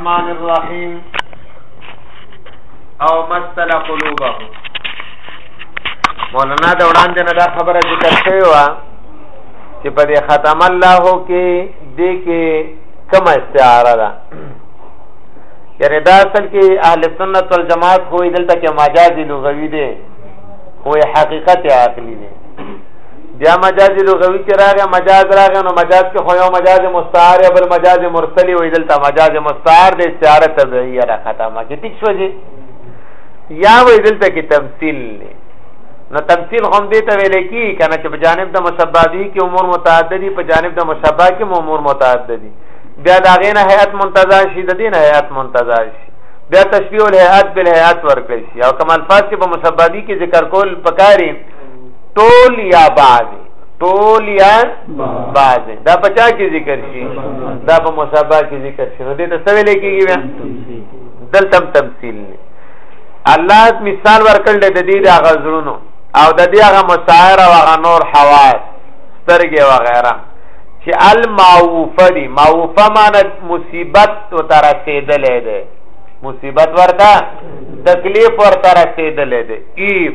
الرحمن الرحیم او مستل قلوبه مولانا د وړاندې نه دا خبره ذکر شوی و چې په دې ختم الله کې دې کې کومه استعاره ده یعنی دا اصل کې اهل سنت والجماعت خو دلته کې مجاز لغوي دي خو حقیقت عقلی دي بیا مجاز لغوي چې راغی مجاز راغی نو مجاز کې خو یو مجاز مستعار یا بل مجاز مرسلی وي دلته مجاز مستعار د استعاره طبيعي را ختمه کې ټیک شو جی یا وي دلته کې تمثيل نه نو تمثيل هم دې ته ویل کی کنه چې په جانب د مشبہ دی کې امور متعددي په جانب د مشبہ کې امور متعددي بیا دا غینه هيئت منتظر شي د دین هيئت منتظر شي بیا تشبیه الهیئات بالهیئات ورکړي شي او کمال فاصله په مشبہ دی کې ذکر کول پکاري ټول یا بعض ټول یا بعض دا پچا کې ذکر شي دا په مصابه کې ذکر شي نو دې ته څه ویل کېږي بیا دلته تمثيل نه الله مثال ورکړل د دې د غزرونو او د دې هغه مسائر او هغه نور حواس سترګې و غیره چې المعوفه دي معوفه معنی مصیبت و تر رسیدلې ده مصیبت ورته تکلیف ورته رسیدلې ده ایف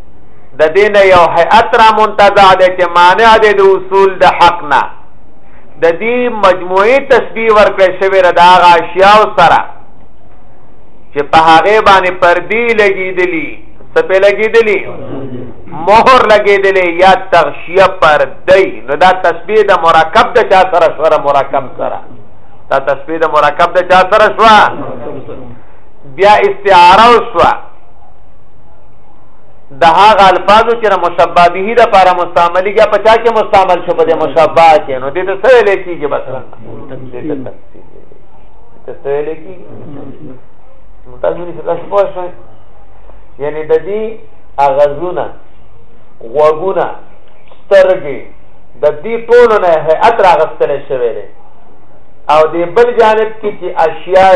د دین یو هیئت را منتزع دی چې مانع دی د اصول د حق نه د دې مجموعي تشبیه ورکړې شوې را د هغه اشیاء سره چې په هغه باندې پردي لګېدلی سپې لګېدلی مهر لګېدلی یا تغشیه پردی نو دا تشبیه د مرکب د چا سره شوره مرکب سره دا تشبیه د مرکب د چا سره شوه بیا استعاره شوه د هغه الفاظو چې مشبہ به د لپاره مستعمليږي په چا کې مستعمل شو په دې مشبہ کې نو دې ته څه ویل کېږي بس دې ته څه ویل کېږي تاسو دې تاسو پوه شئ یعنی د دې اغزونه غوګونه سترګې د دې ټولو نه هيئت راغستل شوی دی او دې بل جانب کې چې اشیاء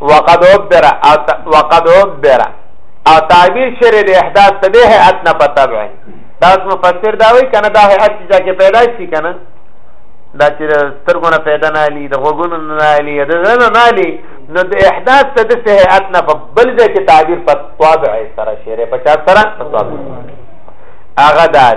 وقد عبر وقد عبر او تعبیر شری د احداث ته د هيئت نه پتا وای تاسو مفسر دا وای کنه دا هيئت چې پیدا شي کنه دا چې سترګونه پیدا نه لې د غوګونو نه لې د زنه نه لې نو د احداث ته د صحت نه په بل ځای کې تعبیر په طابع سره شعر په چا سره په طابع هغه دار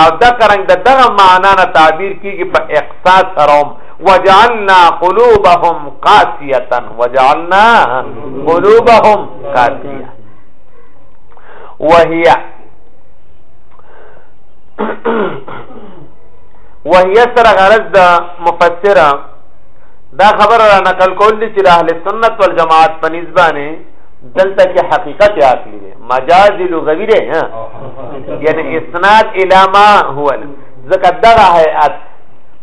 او دغه رنګ د دغه معنا نه تعبیر کیږي په اقصا سره وجعلنا قلوبهم قاسیه وجعلنا قلوبهم قاسیه وهي وهي سره غرض د مفسره دا خبر را نقل کول چې د اهل سنت والجماعت په نسبانه دلته کې حقیقت عقلی دی مجاز لغوی دی ها یعنی اسناد الی ما هو ځکه دغه هيئت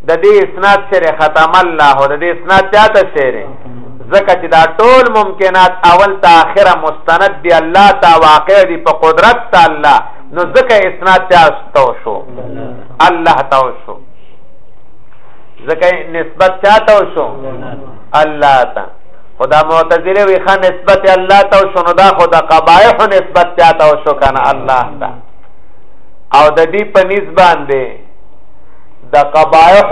د دې اسناد سره ختم الله د دې اسناد چاته سره ځکه چې دا ټول ممکنات اول تا اخره مستند دی الله تا واقع دی په قدرت تا الله نو ځکه اسناد چاته شو الله تا شو ځکه نسبت چاته شو الله تا خدا معتزله وی خان نسبت الله ته شنو دا خدا قبایح نسبت چاته او شو کنه الله ته او د دې په نسبت دی د قبایح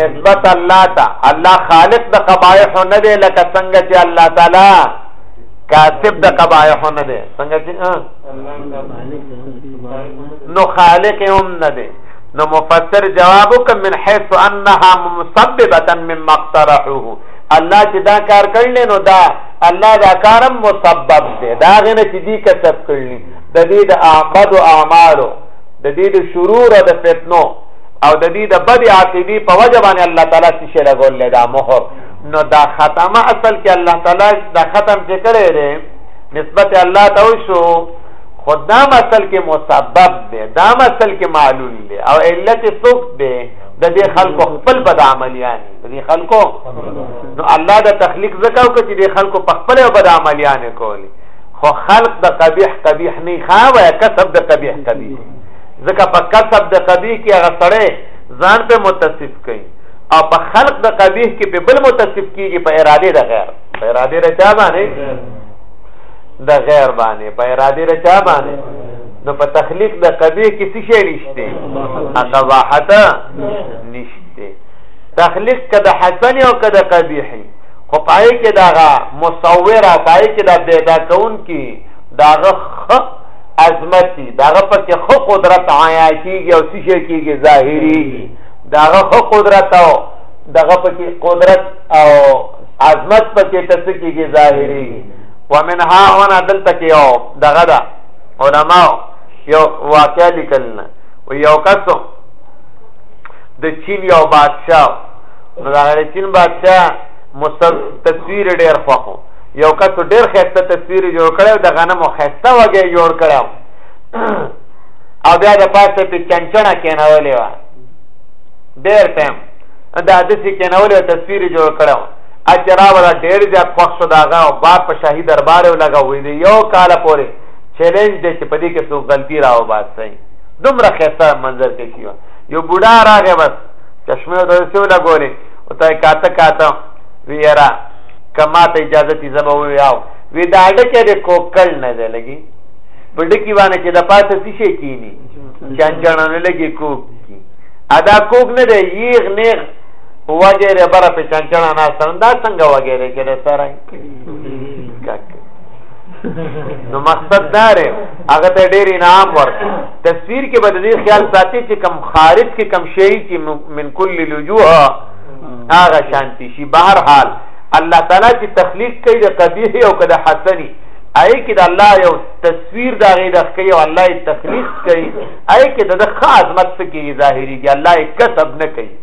نسبت الله ته الله خالق د قبایح نه دی لکه څنګه چې الله تعالی کاسب د قبایح نه دی څنګه چې نو خالق هم نه دی نو مفسر جواب وکم من حيث انها مسببه مما اقترحوه الله چې دا کار کړل نو دا الله دا کارم مسبب دی دا غنه چې دی کسب کړل د دې د اعبد او اعمالو د دې د شرور او د فتنو او د دې د بد عقیدې په وجه باندې الله تعالی څه شي لګول دا مهر نو دا ختمه اصل کې الله تعالی دا ختم چې کړی دی نسبت الله ته وشو خود دا مسل کې مسبب دی دا مسل کې معلول دی او علت سوک دی د دې خلکو خپل بد عملیان د دې خلکو نو الله د تخلیق زکاو کې د خلکو په خپل بد عملیان کولی خو خلق د قبیح قبیح نه ښا وای کسب د قبیح قبیح ځکه په کسب د قبیح کې هغه سړی ځان په متصف کوي او په خلق د قبیح کې په بل متصف کیږي په اراده د غیر په اراده رچا باندې د غیر باندې په ارادي رچا باندې نو په تخلیق د قبیه کې څه شی نشته قباحت نشته تخلیق کده حسن او کده قبیح خو پای کې داغه مصوره پای کې دا پیدا کون کی داغه عظمتي داغه پکې خو قدرت آیا کیږي او څه شي کیږي ظاهري داغه خو قدرت او دغه پکې قدرت او عظمت پکې تاسو کیږي ظاهري ومن ها هنا دلته کې یو دغه ده علما یو واقعا لیکل نه او یو کس د چین یو بادشاه نو دا غیر چین بادشاه مستر تصویر ډیر خوخو یو کس ډیر خسته تصویر جوړ کړو د غنمو خسته وګه جوړ کړو او بیا د پاسه په چنچنه کېنولې و ډیر ټیم دا د څه کېنولې تصویر جوړ کړو اچې راوله ډېر زیات خوښ شو د هغه او بار په شاهي دربار یې ولګاوه وایي د یو کال پورې چیلنج دی چې په دې کې څوک غلطي راوباسئ دومره ښایسته منظر کشي وه یو بوډا راغی بس چشمې ورته داسې ولګولې ورته یې کاته کاته وی یاره که ما ته اجازه تي زه به وویاو وی دا ډکې د کوکل نه دی لګي په ډکي باندې چې د پاسه څه شي کینی چانچڼه نه لګي کوک کی ادا کوک نه دی یغ نیغ وغیره بره په چنچنا نه سره دا څنګه وغیره کې ده سره نو مقصد دا دی هغه ته ډیر انعام ورکړي تصویر کې بد دې خیال ساتي چې کم خارج کې کم شی چې من کل لجوه هغه شانتی شي بهر حال الله تعالی چې تخلیق کوي د قبیح او کده حسنی آی کې د الله یو تصویر دا غي د کوي او الله تخلیق کوي آی کې د خاص مت کې ظاهري کې الله کسب نه کوي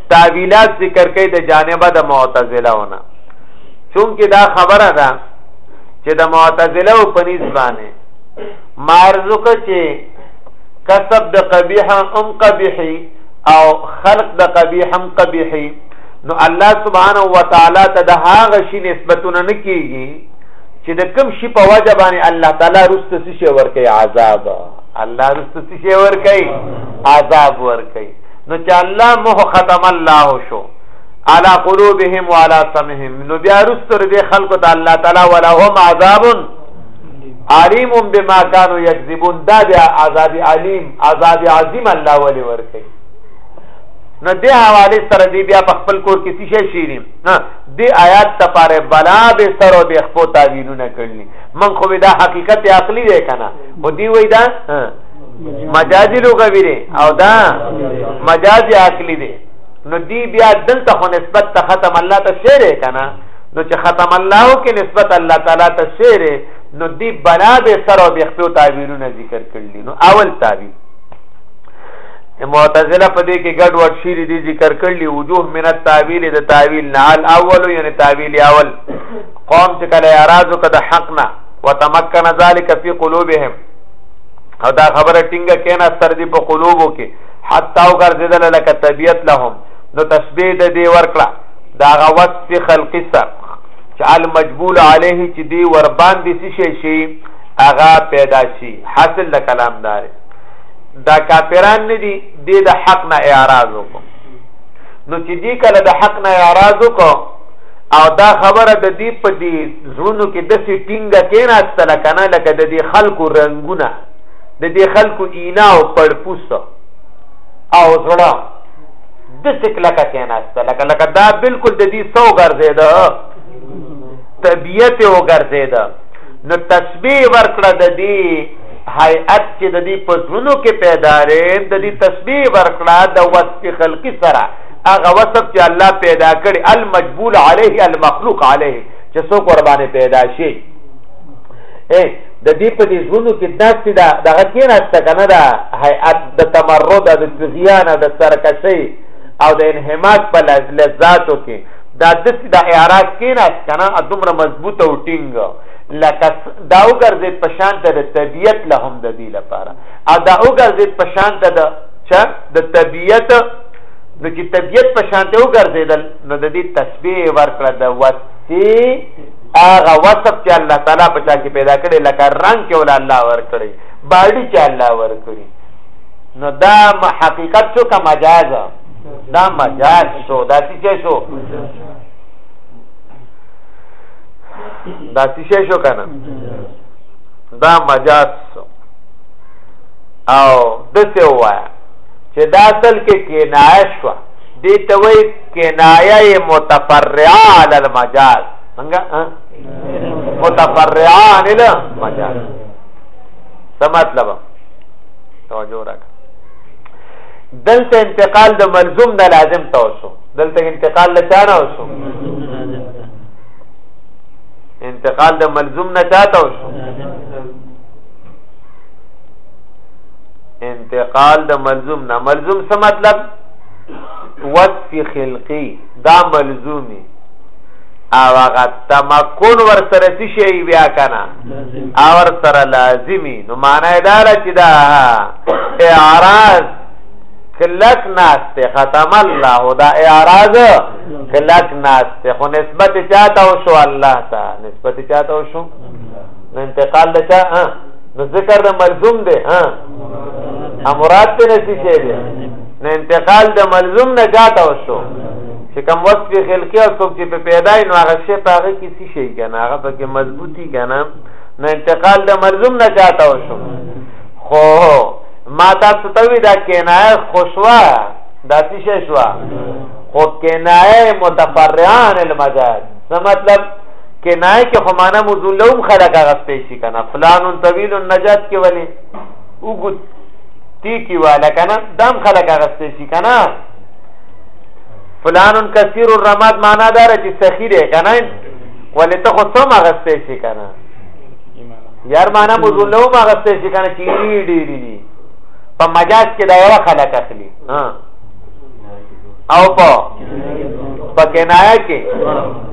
تعویلات ذکر کوي د جانبه د معتزله ونه چونکه دا خبره ده چې د معتزله او پنځ باندې مارزوک چې کسب د قبیح ام قبیحی او خلق د قبیح هم قبیحی نو الله سبحانه و تعالی ته د هغه شی نسبتونه نه کیږي چې د کم شی په وجه باندې الله تعالی رست څه شی ور کوي عذاب الله رست څه شی ور کوي عذاب ور کوي نو چې الله مه ختم الله شو على قلوبهم وعلى سمهم نو بیا رستر دې خلق ته الله تعالی ولا هم عذاب علیم بما كانوا يكذبون دا بیا عذاب علیم عذاب عظیم الله ولي ورکي نو دې حواله سره دې بیا په خپل کور کې څه شي شي نه دې آیات ته پاره بلا به سر او به خپل تعویلونه کړنی من خو دا حقیقت عقلی دی کنه او دی وای دا مجازي لغوي دی او دا مجازي عقلي دی نو دی بیا دلته خو نسبت ته ختم الله ته شعر کنه نو چې ختم الله کې نسبت الله تعالی ته شعر نو دی بنا به سر او بخپو تعبیرونه ذکر کړل نو اول تعبیر معتزله په دې کې ګډ وډ شیر دي ذکر کړل وجوه من التاویل د تاویل نه الاول یعنی تاویل اول قوم چې کله اعتراض وکړه حقنا وتمکن ذلك في قلوبهم او دا خبره ټینګه کینا ستر دی په قلوبو کې حتا او ګرځیدل لکه طبیعت لهم نو تشبیه د دی ورکړه دا غوت سی خلقی سر چې المجبول علیه چې دی ور باندې شي شي اغا پیدا شي حاصل د کلام دار دا کافران نه دي د حق نه اعتراض وکړو نو چې دی کله د حق نه اعتراض وکړو او دا خبره د دې په دې زړونو کې د سې ټینګه کېناستله که نه لکه د دې خلکو رنګونه د دې خلکو اینا او پړپوس او زړه د سې کلکه کېناسته لکه لکه دا بالکل د دې سو ګرځېده طبیعت او ګرځېده نو تسبیح ورکړه د دې هیئت چې د دې په زړونو کې پیدا لري د دې تسبیح ورکړه د وصف خلقي سره هغه وصف چې الله پیدا کړي المجبول عليه المخلوق عليه چې څو قربانې پیدا شي اے د دې په دې ژوند کې داسې دا دغه کې نشته کنه دا هيئت د تمرد د تغیان د سرکشي او د انهماک په لذاتو کې دا داسې د اعراض کې نشته کنه ادمره مضبوط او ټینګ لکه دا وګرځي په شان د طبيعت لهم د دې لپاره او دا وګرځي په شان د چا د طبيعت نو چې طبیعت په شانته وګرځیدل نو د دې تسبیح ورکړه د وستی هغه وصف چې الله تعالی په چا کې پیدا کړي لکه رنگ چې ول الله ورکړي باډي چې الله ورکړي نو دا حقیقت شو که مجاز دا مجاز شو دا څه شو دا څه شو کنه دا مجاز شو او دسه وایا چې دا اصل کې کنایه شو دې ته وایي کنایه متفرعه علی المجاز څنګه متفرعه عن المجاز څه مطلب توجه راکړه دلته انتقال د ملزوم نه لازم ته وسو دلته انتقال له چا نه وسو انتقال د ملزوم نه چاته وسو انتقال د ملزوم نه ملزوم څه مطلب وصف خلقی دا ملزومی او هغه تمکن ور سره څه شی بیا کنه او ور سره لازمی نو معنی دا چې دا اعراض کلک ناست ختم الله دا اعراض کلک ناست خو نسبت چاته او شو الله ته نسبت چاته او شو انتقال لچا ها نو ذکر د ملزوم دی ها امرات ته نسی شي دی نو انتقال د ملزوم نه جاته وشو چې کوم وخت کې خلقي او څوک چې په پیدای نو هغه شی په هغه کې څه شي کنه هغه پکې مضبوطی کنه نو انتقال د ملزوم نه جاته وشو خو ما تاسو ته وی دا کنایه خوشوا دا څه شي شو خو کنایه متفرعان المجاز څه مطلب کې نه کې خو معنا موزون لوم خلک هغه سپېشي کنه فلان طويل النجات کې ولې وګت تی کی والا کنه دام خلک هغه سپېشي کنه فلان کثیر الرماد معنا دار چې سخی دی کنه ولې ته خو سم هغه سپېشي کنه یار معنا موزون لوم هغه سپېشي کنه چې ډېری ډېری دي په مجاز کې دا یو خلک اخلي ها او په پکنایا کې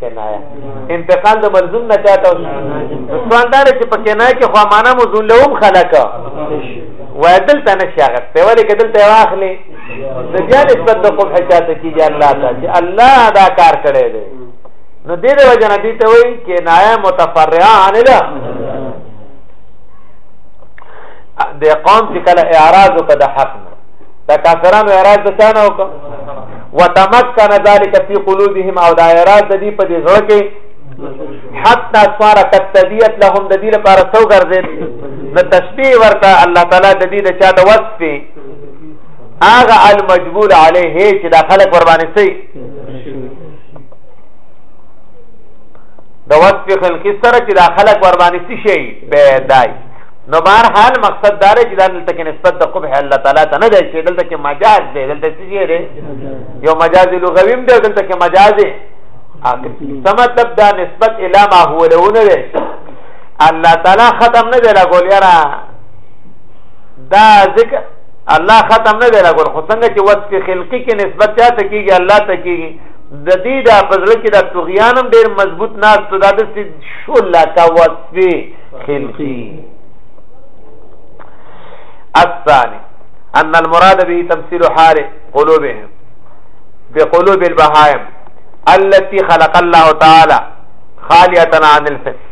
کنایه انتقال د ملزوم نه چاته سوال دار چې په کنایه کې خو معنا مزون لهم خلق وای دلته نه شاغت په ولې کې دلته واخلې د بیا نسبت د قبح چاته کیږي الله ته چې الله دا کار کړی دی نو دې د وجه نه دي ته وایي کې نایا متفرعه عن له د قوم چې کله اعراض وکړه د حق نه دا کافرانو اعراض د چا نه وکړ وتمکن ذلك في قلوبهم او دا اعراض د دې په دې زړه کې حتی صار تتبیت لهم د دې لپاره څو ګرځید نو تشبیه ورته الله تعالی د دې د چا د وصف هغه المجبول علیه چې دا خلق ور باندې سي د وصف خلق سره چې دا خلق ور باندې سي شي پیدای نو بهر حال مقصد دا دی چې دا دلته کې نسبت د قبح الله تعالی ته نه دی چې دلته کې مجاز دی دلته څه شی دی یو مجاز لغوي دی دلته کې مجاز دی څه مطلب دا نسبت اله ما هو له نه دی الله تعالی ختم نه دی لګول یاره دا ذکر الله ختم نه دی لګول خو څنګه چې وصف خلقي کې نسبت چاته کیږي الله ته کیږي د دې د پزړه کې د طغیانم ډیر مضبوط ناس ته د دې شو لا کا وصفي خلقی الثاني ان المراد به تمثيل حال قلوبهم بقلوب البهائم التي خلق الله تعالى خاليه عن الفسق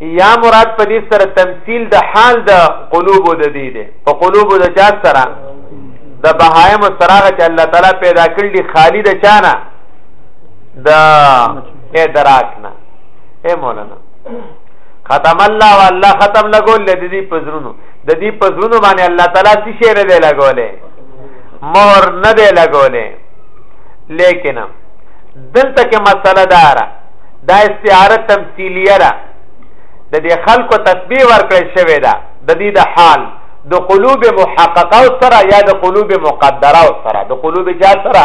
یا مراد په دې سره تمثيل د حال د قلوب د دې ده په قلوب د چا سره د بهایم سره چې الله تعالی پیدا کړل دي خالی د چانه د ادراک نه اے مولانا ختم الله والله ختم لګول د دې پزرونو د دې پزرونو باندې الله تعالی څه شی نه دی لګولې مهر نه دی لګولې لیکن دلته کې مسله دارا دا استعاره تمثیلیه ده د دې خلکو تسبیح ورکړل شوی ده د دې د حال د قلوب محققه سره یا د قلوب مقدره سره د قلوب چا سره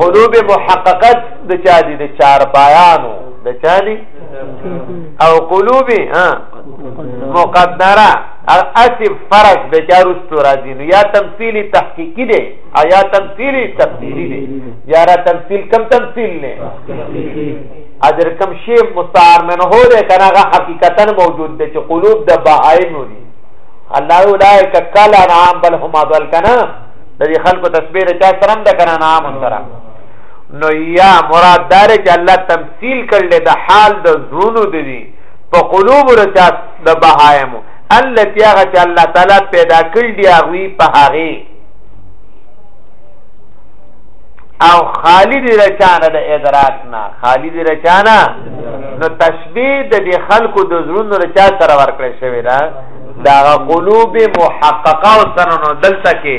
قلوب محققه د چا دي د چار بیانو د چا دي او قلوبي ها مقدره او اسی فرض به چارستو راځي نو یا تمثیلی تحقیقی دی او یا تمثیلی تفسیری دی یا را تمثیل کم تمثیل نه اجر کم شی مستعار منه هو ده کنه غ حقیقتا موجود دی چې قلوب د بهایم دي الله اولائک کل انعام بل هم اضل کنه د خلکو تسبیح چا سره د کنه نام سره نو یا مراد دار چې الله تمثيل کړل د حال د زړونو د دي په قلوب رچا د بهایم التي هغه چې الله تعالی پیدا کړل دی هغه په هغه او خالد رچانه د ادراک نه خالد رچانه نو تشبیه د دې خلکو د زړونو رچا سره ورکړی شوی دا دا قلوب محققه او سره نو دلته کې